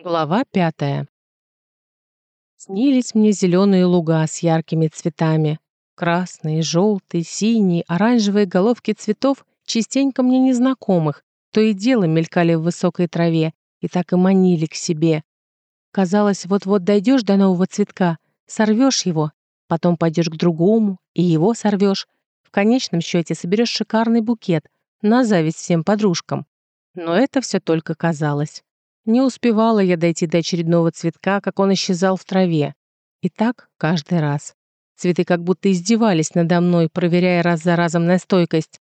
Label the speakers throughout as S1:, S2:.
S1: Глава пятая. Снились мне зеленые луга с яркими цветами. Красные, желтые, синие, оранжевые головки цветов, частенько мне незнакомых, то и дело мелькали в высокой траве и так и манили к себе. Казалось, вот-вот дойдешь до нового цветка, сорвешь его, потом пойдешь к другому и его сорвешь. В конечном счете соберешь шикарный букет, на зависть всем подружкам. Но это все только казалось. Не успевала я дойти до очередного цветка, как он исчезал в траве. И так каждый раз. Цветы как будто издевались надо мной, проверяя раз за разом на стойкость.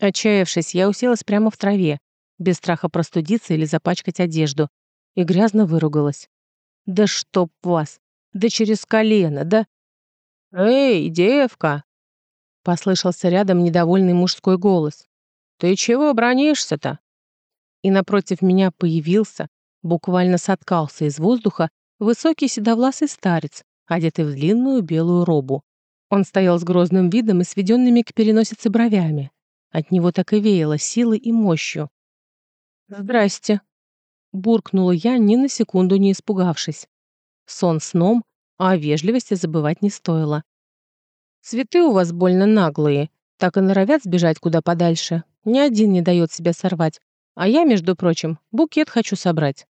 S1: Отчаявшись, я уселась прямо в траве, без страха простудиться или запачкать одежду, и грязно выругалась. «Да чтоб вас! Да через колено! Да...» «Эй, девка!» Послышался рядом недовольный мужской голос. «Ты чего бронишься-то?» И напротив меня появился, буквально соткался из воздуха высокий седовласый старец, одетый в длинную белую робу. Он стоял с грозным видом и сведенными к переносице бровями. От него так и веяло силой и мощью. «Здрасте», — буркнула я, ни на секунду не испугавшись. Сон сном, а о вежливости забывать не стоило. «Цветы у вас больно наглые, так и норовят сбежать куда подальше. Ни один не дает себя сорвать. А я, между прочим, букет хочу собрать».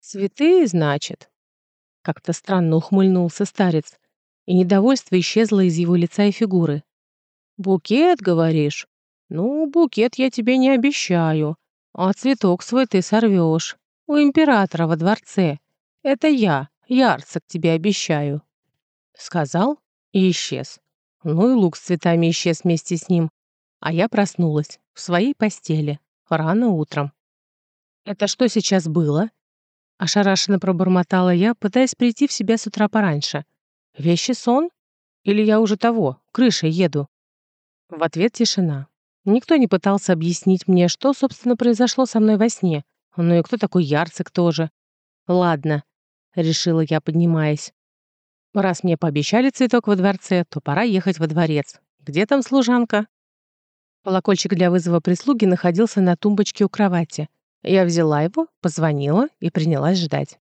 S1: «Цветы, значит?» Как-то странно ухмыльнулся старец, и недовольство исчезло из его лица и фигуры. «Букет, говоришь? Ну, букет я тебе не обещаю, а цветок свой ты сорвешь. У императора во дворце. Это я, Ярцек, тебе обещаю». Сказал и исчез. Ну и лук с цветами исчез вместе с ним. А я проснулась в своей постели рано утром. «Это что сейчас было?» Ошарашенно пробормотала я, пытаясь прийти в себя с утра пораньше. «Вещи сон? Или я уже того, крышей еду?» В ответ тишина. Никто не пытался объяснить мне, что, собственно, произошло со мной во сне. Ну и кто такой Ярцик тоже? «Ладно», — решила я, поднимаясь. «Раз мне пообещали цветок во дворце, то пора ехать во дворец. Где там служанка?» Колокольчик для вызова прислуги находился на тумбочке у кровати. Я взяла его, позвонила и принялась ждать.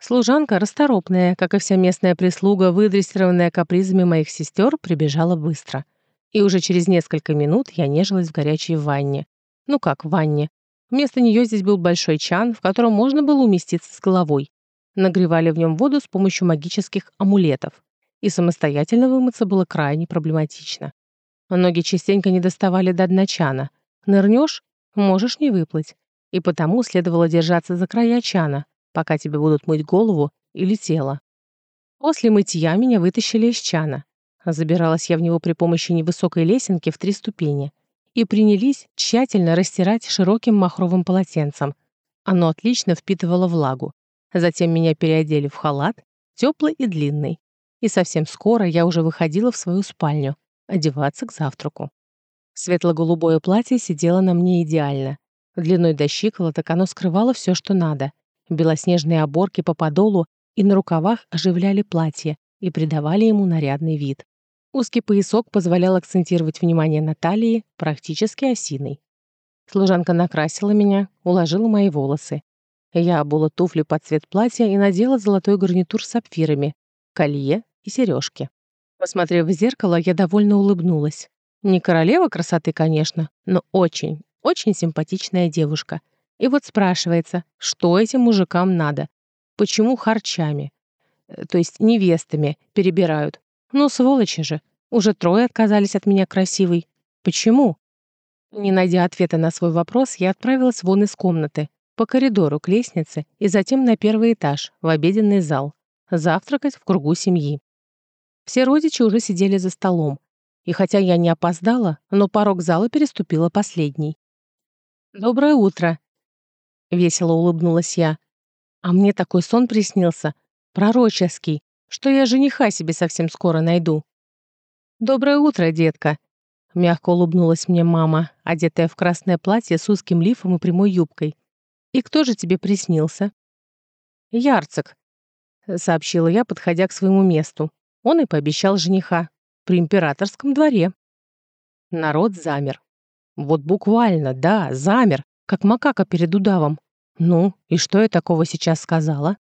S1: Служанка, расторопная, как и вся местная прислуга, выдрессированная капризами моих сестер, прибежала быстро. И уже через несколько минут я нежилась в горячей ванне. Ну как в ванне? Вместо нее здесь был большой чан, в котором можно было уместиться с головой. Нагревали в нем воду с помощью магических амулетов. И самостоятельно вымыться было крайне проблематично. Ноги частенько не доставали до дна чана. Нырнешь — можешь не выплыть. И потому следовало держаться за края чана, пока тебе будут мыть голову или тело. После мытья меня вытащили из чана. Забиралась я в него при помощи невысокой лесенки в три ступени. И принялись тщательно растирать широким махровым полотенцем. Оно отлично впитывало влагу. Затем меня переодели в халат, теплый и длинный. И совсем скоро я уже выходила в свою спальню одеваться к завтраку. Светло-голубое платье сидело на мне идеально. Длиной до щиколоток оно скрывало все, что надо. Белоснежные оборки по подолу и на рукавах оживляли платье и придавали ему нарядный вид. Узкий поясок позволял акцентировать внимание на практически осиной. Служанка накрасила меня, уложила мои волосы. Я обула туфли под цвет платья и надела золотой гарнитур с сапфирами, колье и сережки. Посмотрев в зеркало, я довольно улыбнулась. Не королева красоты, конечно, но очень, очень симпатичная девушка. И вот спрашивается, что этим мужикам надо? Почему харчами? Э, то есть невестами перебирают. Ну, сволочи же. Уже трое отказались от меня красивой. Почему? Не найдя ответа на свой вопрос, я отправилась вон из комнаты, по коридору к лестнице и затем на первый этаж, в обеденный зал, завтракать в кругу семьи. Все родичи уже сидели за столом, и хотя я не опоздала, но порог зала переступила последней. «Доброе утро!» — весело улыбнулась я. «А мне такой сон приснился, пророческий, что я жениха себе совсем скоро найду». «Доброе утро, детка!» — мягко улыбнулась мне мама, одетая в красное платье с узким лифом и прямой юбкой. «И кто же тебе приснился?» «Ярцик», — сообщила я, подходя к своему месту. Он и пообещал жениха при императорском дворе. Народ замер. Вот буквально, да, замер, как макака перед удавом. «Ну, и что я такого сейчас сказала?»